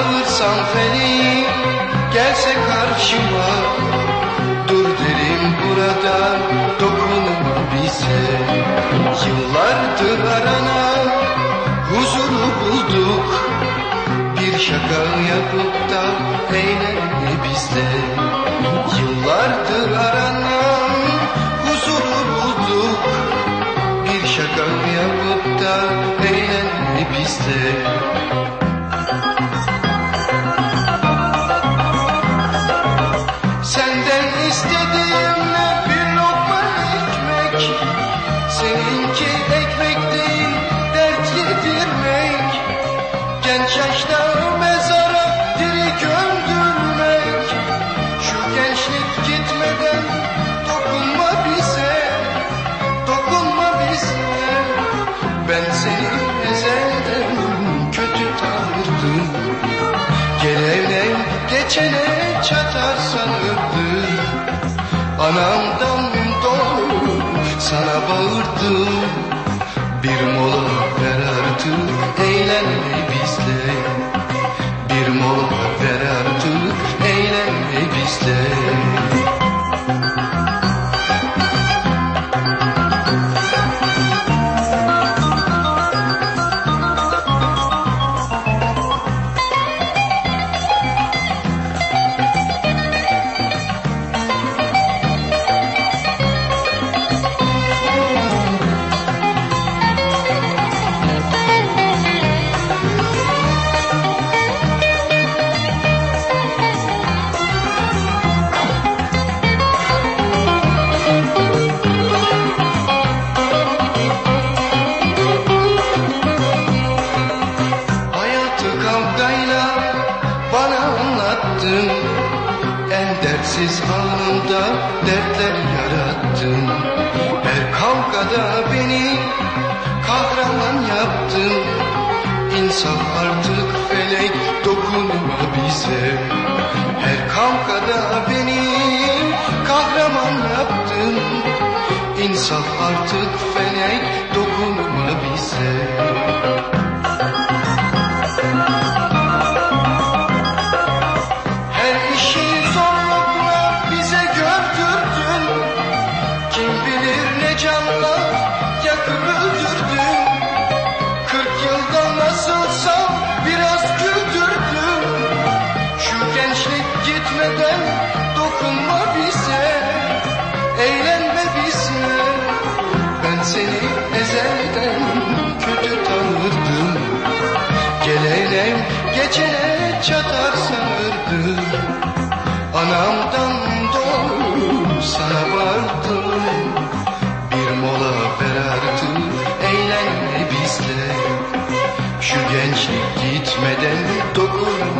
Çağırsam feleği gelse karşıma. Dur derim burada dokunma bize. Yıllardır arana huzuru bulduk. Bir şaka yapıp da eğlenme bizde. Yıllardır aranan huzuru bulduk. Bir şaka yapıp da eğlenme bizde Ben seni ezelden kötü tanırdım. Gelene geçene çatar sanırdım. Anamdan doğru sana bağırdım dertsiz anımda dertler yarattın. Her kavgada beni kahraman yaptın. İnsaf artık felek dokunma bize. Her kavgada beni kahraman yaptın. İnsaf artık felek dokunma bize neden dokunma bize Eğlenme bize. Ben seni ezelden kötü tanırdım. Gelene geçene çatar sanırdım. Anamdan doğru sana vardım. Bir mola ver artık eğlenme bizle. Şu gençlik gitmeden dokunma